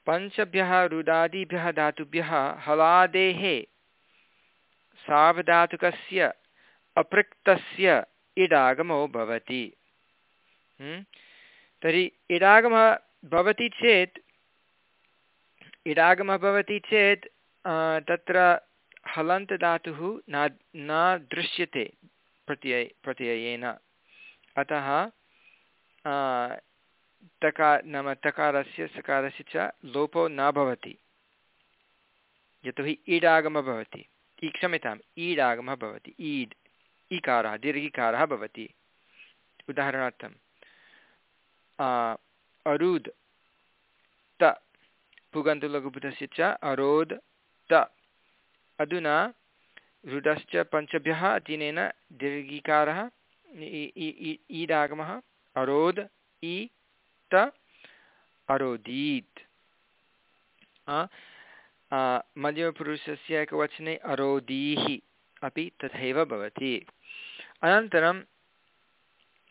पञ्चभ्यः रुडादिभ्यः धातुभ्यः हलादेः सावधातुकस्य अपृक्तस्य इडागमो भवति। हम्म? तर्हि इडागमः भवति चेत्, इडागमः भवति चेत् तत्र हलन्तदातुः न न दृश्यते। प्रत्यय प्रत्ययेन। अतः तका, नाम तकारस्य, सकारस्य च लोपो न भवति। यतोहि ईडागमः भवति। ई क्षम्यताम्, ईडागमः भवति। ईड् ईकारः, दीर्घिकारः भवति। उदाहरणार्थं अरुद्, त पुगन्तुलघुपथस्य च अरोद्, त। अधुना रुडश्च पञ्चभ्यः अतिनेन दीर्घिकारः ईडागमः अरोद्, इ, त, अरोदीत्। मध्यमपुरुषस्य एकवचने अरोदीः अपि तथैव भवति। अनन्तरं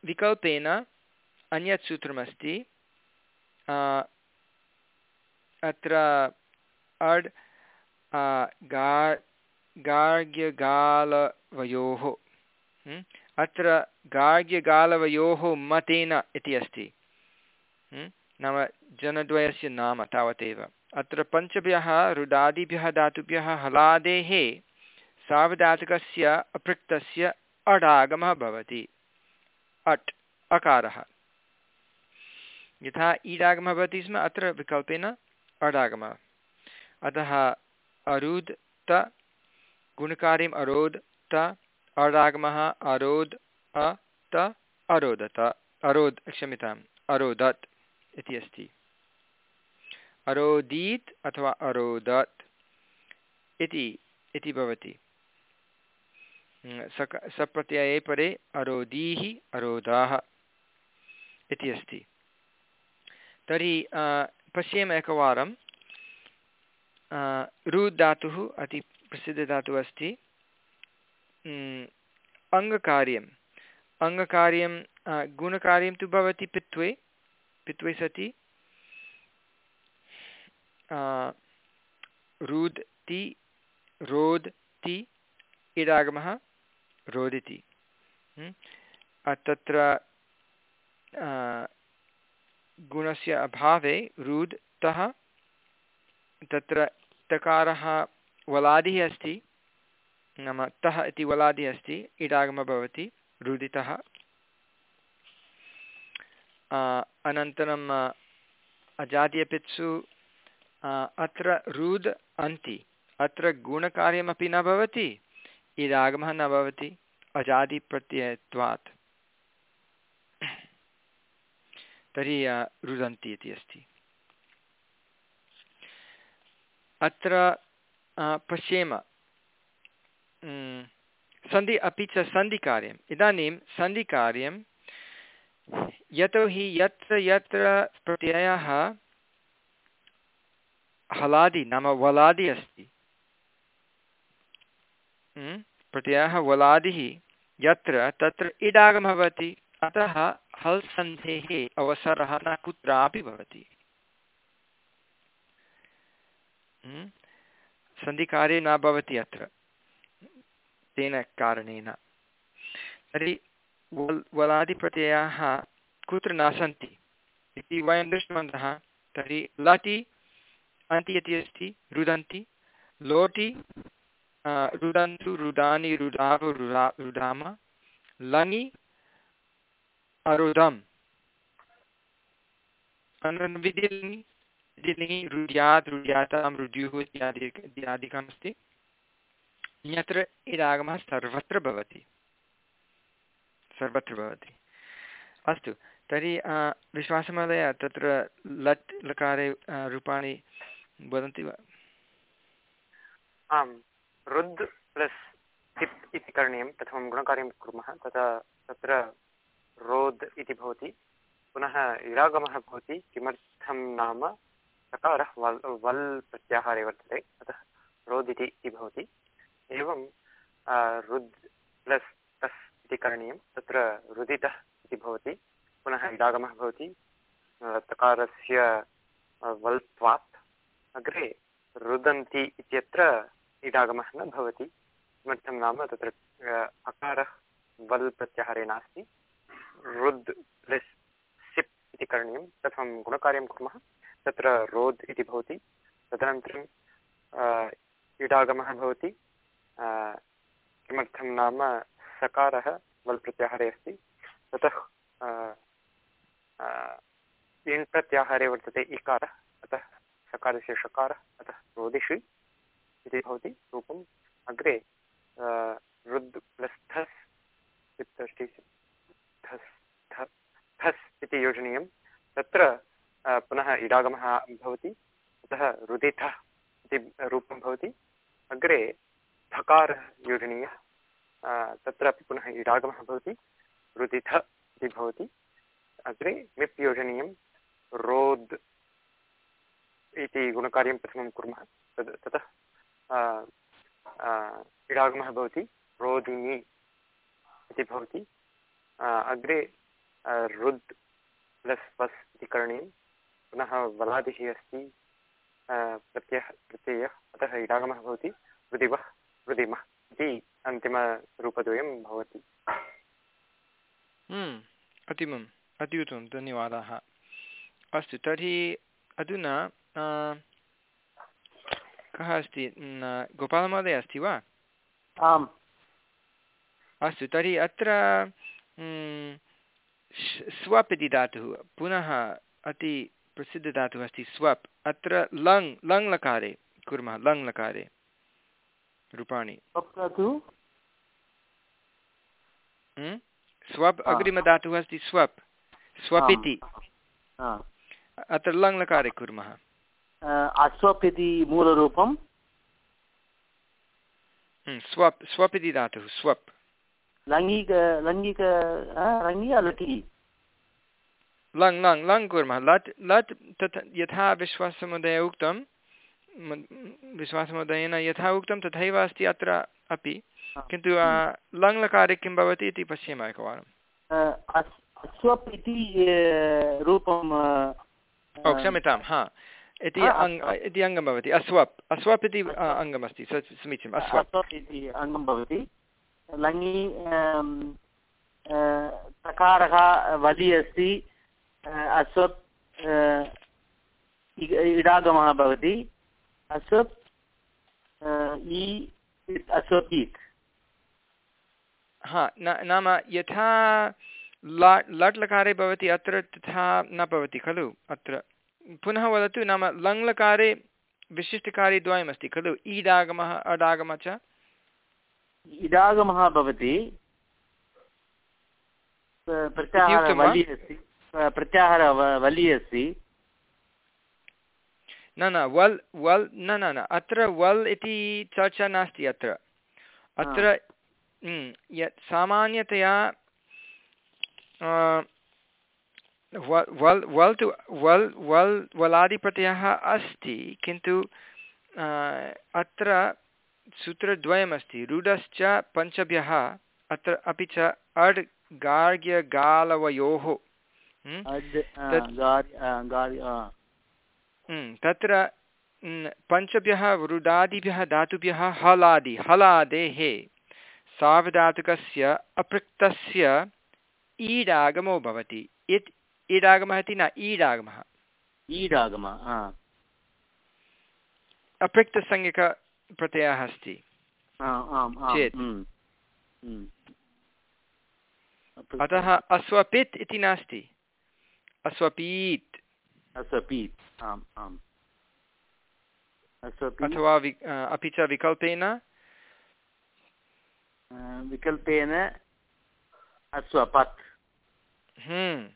विकल्पेन अन्यत् सूत्रमस्ति अत्र अड् गा गार्ग्यगालवयोः अत्र गार्ग्यगालवयोः मतेन इति अस्ति। नाम जनद्वयस्य नाम तावदेव। अत्र पञ्चभ्यः रुडादिभ्यः धातुभ्यः हलादेः सावधातुकस्य अपृक्तस्य अडागमः भवति। अट्, अकारः। यथा ईडागमः भवति स्म, अत्र विकल्पेन अडागमः। अतः त गुणकार्यम् अरोद् त अडागमः अरोद् त अरोदत अरोद् क्षम्यताम्, अरोदत् इति अस्ति। अरोदीत् अथवा अरोदत् इति इति भवति। सक, सप्रत्यये परे अरोदीः अरोदाः इति अस्ति। तर्हि पश्येम एकवारं रु धातुः अति प्रसिद्धधातुः अस्ति अङ्गकार्यम्। अङ्गकार्यं गुणकार्यं तु भवति पित्वे पित्वे सति रुद् ति, रोद् ति, इडागमः, रोदिति। तत्र गुणस्य अभावे रुद् तः, तत्र तकारः वलादिः अस्ति, नाम तः इति वलादिः अस्ति, इडागमः भवति, रुदितः। अनन्तरम् अजातीयपित्सु अत्र रुद् अन्ति, अत्र गुणकार्यमपि न भवति, इडागमः न भवति, अजादिप्रत्ययत्वात्। तर्हि रुदन्ति इति अस्ति। अत्र पश्येम सन्धि अपि च सन्धिकार्यम् इदानीं सन्धिकार्यं यतोहि यत्र यत्र प्रत्ययः हलादि नाम वलादि अस्ति प्रत्ययः वलादिः यत्र तत्र इडागमः भवति अतः हल् अवसरः न कुत्रापि भवति? सन्धिकार्ये न भवति अत्र। तेन कारणेन। तर्हि वल्, वलादिप्रत्ययाः कुत्र न सन्ति? इति वयं दृष्टवन्तः, तर्हि लटि अन्ति इति अस्ति, रुदन्ति। लोटि रुदन्तु, रुदानि, रुदाव, रुदा, रुदाम। लङि, अरुदम्। विधिलिङि विधिलिङि रुड्यात् रुड्यातां रुड्युः इत्यादि इत्यादिकम् अस्ति अन्यत्र इदागमः सर्वत्र भवति। सर्वत्र भवति। अस्तु, तर्हि विश्वासमहोदय, तत्र लट् लकारे रूपाणि वदन्ति वा? आम्, रुद् प्लस् तिप् इति करणीयं, प्रथमं गुणकार्यं कुर्मः तदा तत्र रोद् इति भवति। पुनः इरागमः भवति, किमर्थं नाम? सकारः वल् वल् प्रत्याहारे वर्तते, अतः रोद् इति भवति। एवं रुद् प्लस् तस् इति करणीयं, तत्र रुदितः इति भवति, पुनः इडागमः भवति। तकारस्य वल्त्वात् अग्रे रुदन्ति इत्यत्र इडागमः न भवति। किमर्थं नाम, तत्र अकारः वल् प्रत्याहारे नास्ति। रुद् प्लस् सिप् इति करणीयं। प्रथमं गुणकार्यं कुर्मः। तत्र रोद् इति भवति। तदनन्तरं इडागमः भवति। किमर्थं नाम सकारः वल् प्रत्याहारे अस्ति। ततः इण् प्रत्याहारे वर्तते इकारः, अतः सकारस्य षकारः, अतः रोदिषि इति भवति रूपम्। अग्रे रुद् प्लस् थस् थस् थस् इति योजनीयं। तत्र पुनः इडागमः भवति। अतः रुदिथः इति रूपं भवति। अग्रे थकारः योजनीयः। तत्रापि पुनः इडागमः भवति। रुदिथ इति भवति। अग्रे मिप् योजनीयं रोद् इति गुणकार्यं प्रथमं कुर्मः। तद्, ततः इडागमः भवति। रोदिनी इति भवति। अग्रे रुद् प्लस् वस् इति करणीयं पुनः वलादिः अस्ति प्रत्ययः प्रत्ययः अतः इडागमः भवति रुदिवः रुदिमः इति अन्तिमरूपद्वयं भवति। हम्म, अतीवम् अति उत्तमं धन्यवादाः। अस्तु तर्हि अधुना कः अस्ति? गोपालमहोदय अस्ति वा? आम्। अस्तु तर्हि अत्र स्वप् इति धातुः पुनः अति प्रसिद्धधातुः अस्ति स्वप्। अत्र लङ् लङ् लकारे कुर्मः लङ् लकारे रूपाणि। स्वप् अग्रिमधातुः अस्ति स्वप्। स्वप् इति। अत्र लङ्लकारे कुर्मः। अस्वप् इति मूलरूपं स्वप् स्वप् इति धातुः स्वप्। लङ्गिक लङ्गिक लटि लङ् लङ् लङ् कुर्मः लट् लट् तत् यथा विश्वासमहोदय उक्तं विश्वासमहोदयेन यथा उक्तं तथैव अस्ति अत्र अपि किन्तु लङ्लकारे किं भवति इति पश्यामः एकवारं इति रूपं क्षम्यतां हा इति इति अङ्गं भवति अस्वप् अस्वप् इति अङ्गमस्ति समीचीनम् अस्वप् इति अङ्गं भवति लङि तकारः वदि अस्ति अस्वप् इडागमः भवति। अस्वप् इ हा नाम यथा ला लट् लकारे भवति अत्र तथा न भवति खलु? अत्र। पुनः वदतु नाम लङ्लकारे विशिष्टकार्यद्वयमस्ति खलु? ईडागमः अडागमः च? इडागमः भवति। अस्ति प्रत्याहारवलि अस्ति न न वल् वल् न न न अत्र वल् इति चर्चा नास्ति अत्र अत्र यत् सामान्यतया वल् वल् तु वल् वल् वलादिप्रत्ययः अस्ति किन्तु अत्र सूत्रद्वयमस्ति रुडश्च पञ्चभ्यः अत्र अपि च अड् गार्ग्यगालवयोः तत्र हम्म, पञ्चभ्यः वृदादिभ्यः धातुभ्यः हलादि हलादेः सार्वधातुकस्य अपृक्तस्य ईडागमो भवति। इत् ईडागमः इति न ईडागमः। ईडागम अपृक्तसंज्ञकप्रत्ययः अस्ति। चेत्। हम्म, हम्म। अतः अस्वपित् इति नास्ति। अस्वपीत् असपीत् आम् आम्। अथवा अपि च विकल्पेन? विकल्पेन अस्वपत् हम्म।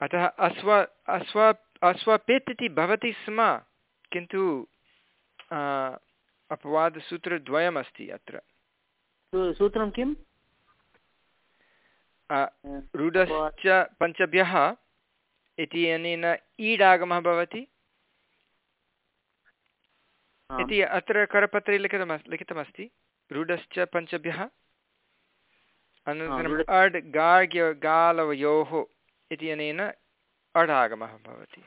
अतः अस्व अस्व अस्वपित् इति भवति स्म किन्तु अपवादसूत्रद्वयमस्ति अत्र। सूत्रं किम्? रुडश्च पञ्चभ्यः इति अनेन ईडागमः भवति। इति अत्र करपत्रे लिखितमस् लिखितमस्ति। रुडश्च पञ्चभ्यः। अनन्तरम् अड् गार्ग्य गालवयोः इति अनेन अडागमः भवति।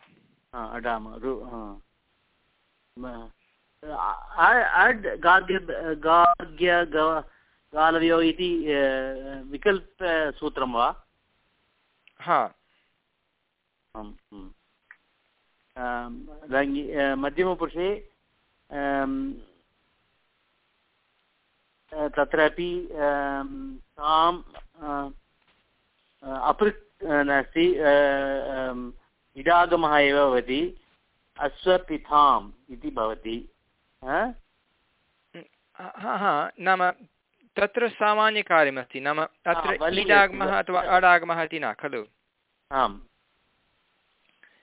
अड् गार्ग्य गालव्यो इति अ, विकल्पसूत्रं वा हा आम्, हम्। आम्, रङ्गि अ, मध्यमपुरुषे आम्, अ, तत्रापि आम्, ताम् अ, अ, अपृक् अ, नास्ति अ, आम्, इडागमः एव भवति अश्वपिथाम् इति भवति हा? हा हा नाम तत्र सामान्यकार्यमस्ति नाम अत्र ईडागमः अथवा अडागमः इति न खलु? आम्।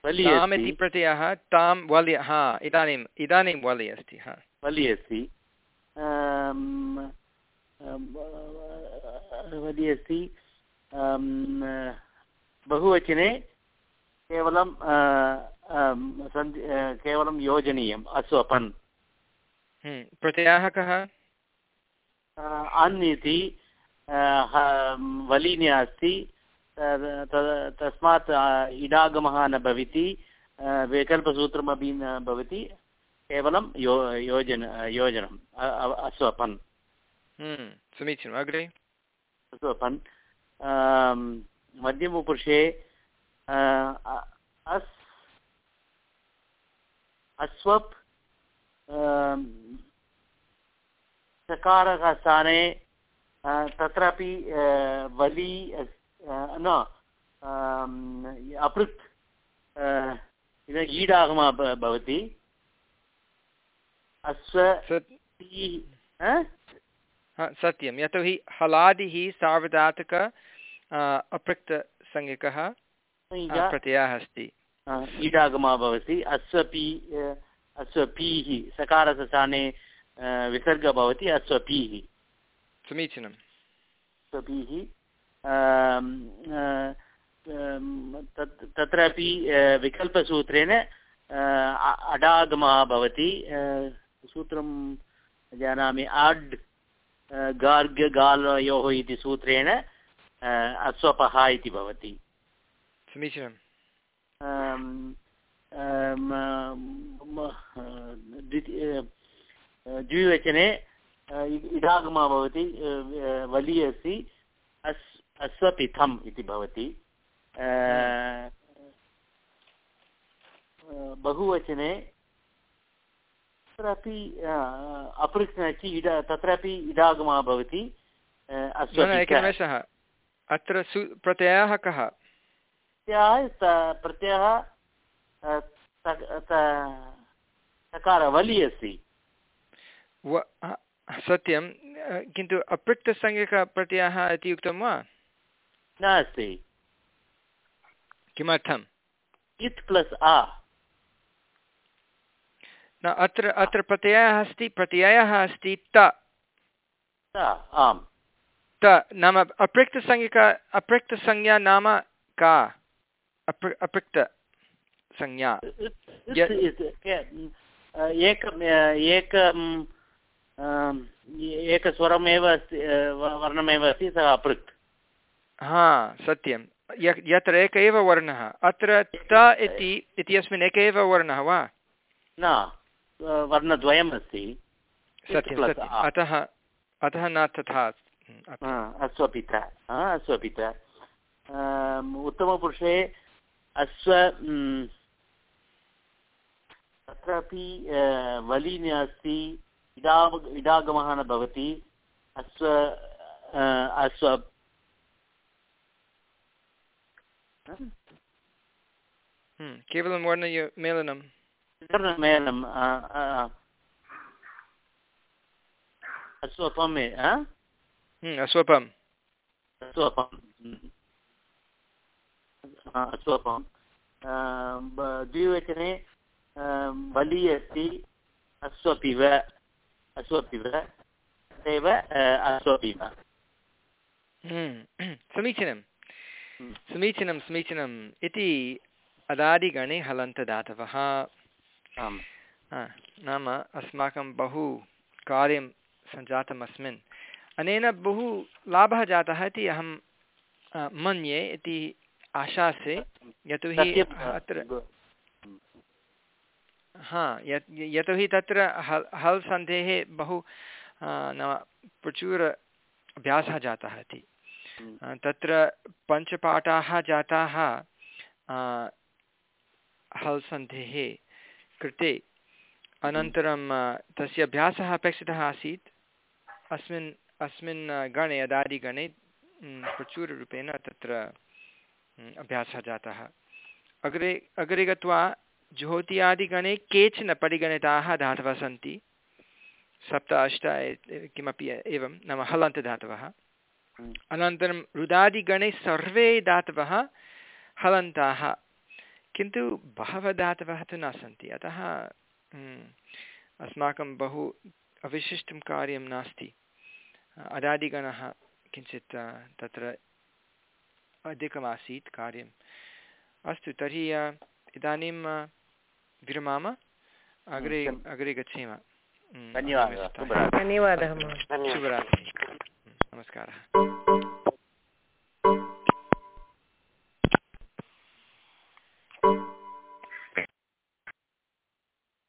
ताम् इति प्रत्ययः तां वलि हा इदानीम् इदानीं वलि अस्ति हा। वलि अस्ति। वलि अस्ति। बहुवचने केवलं केवलं योजनीयम् अस्वपन् हम्म, प्रत्ययः कः? अन् इति वलिनि अस्ति तस्मात् इडागमः न भवति विकल्पसूत्रमपि न भवति केवलं यो योजन योजनम् अस्वपन्। हम्म, समीचीनम् अग्रे? अस्वपन्। मध्यमपुरुषे अस् अस्वप् सकारः स्थाने तत्रापि वलि न अपृक् ईडागमः भवति। अश्व? हा, सत्यं। यतोहि हलादिः सार्वधातुक अ, अपृक्तसंज्ञकः प्रत्ययः अस्ति। ईडागमः भवति। अश्वपि अ, अश्वपीः सकारस्य स्थाने अ, विसर्गः भवति अश्वपीः समीचीनं स्वपीः तत् तत्रापि विकल्पसूत्रेण अडागमः भवति। सूत्रं जानामि अड् अ, गालयोः इति सूत्रेण अस्वपः इति भवति। समीचीनं आम्, आम्, म- द्वितीय द्विवचने इडागमः भवति वलि अस्ति अस् अश्वपिथम् इति भवति बहुवचने तत्रापि अ, अपृक्ष्णचि इड तत्रापि इडागमः भवति एकनिमेषः। अत्र सु प्रत्ययः कः? प्रत्ययः प्रत्ययः अ, तकार वलि अस्ति। व सत्यं किन्तु अपृक्तसंज्ञकप्रत्ययः इति उक्तं वा? नास्ति। किमर्थम्? इत् प्लस् आ। न अत्र अत्र प्रत्ययः अस्ति प्रत्ययः अस्ति त। आम्। त नाम अपृक्तसंज्ञक अपृक्तसंज्ञा नाम का? अपृ अपृक्तसंज्ञा एकम् आम्, एकस्वरमेव अस्ति वर्णमेव अस्ति सः अपृक्। हा सत्यं। य- यत्र एक एव वर्णः अत्र त इति इत्यस्मिन् एक एव वर्णः वा? न वर्णद्वयम् अस्ति। सत्यं। अतः अतः न तथा हा, अश्वपित। अश्वपित। उत्तमपुरुषे अश्व म्, तत्रापि वलिनि अस्ति। इडाव इडागमः न भवति। अश्व अ, अश्व हम्म, केवलं वर्णय मेलनं मेलनम् अश्वपम् हा? हम्म, अस्वपम् अश्वपम् म्. हा, अश्वपम्। आम्, ब- द्विवचने बलि अस्ति अश्वपिव अश्वपिव तथैव अ, अश्वपिव। हम्म, समीचीनं. समीचीनं समीचीनम् इति अदादिगणे हलन्तदातवः आम्। नाम अस्माकं बहु कार्यं सञ्जातम् अस्मिन् अनेन बहु लाभः जातः इति अहं मन्ये इति आशासे यतोहि अत्र हा यत् यतोहि तत्र हल् हल् सन्धेः बहु नाम प्रचुर अभ्यासः जातः इति। हम्म. तत्र पञ्चपाठाः जाताः हल् सन्धेः कृते अनन्तरं तस्य अभ्यासः अपेक्षितः आसीत्। अस्मिन् अस्मिन् गणे अदादिगणे प्रचुररूपेण तत्र अभ्यासः जातः। अग्रे अग्रे गत्वा ज्योत्यादिगणे केचन परिगणिताः धातवः सन्ति। सप्त अष्ट किमपि एवं नाम हलन्तधातवः। हम्म. अनन्तरं रुदादिगणे सर्वे धातवः हलन्ताः। किन्तु बहवः धातवः तु न सन्ति। अतः हम्म, अस्माकं बहु अविशिष्टं कार्यं नास्ति। अदादिगणः किञ्चित् तत्र अधिकमासीत् कार्यम्। अस्तु तर्हि इदानीं विरमाम। अग्रे सम्- अग्रे गच्छेम। हम्म, धन्यवादः धन्यवादः धन्यवादः शुभरात्रिः। हम्म, नमस्कारः।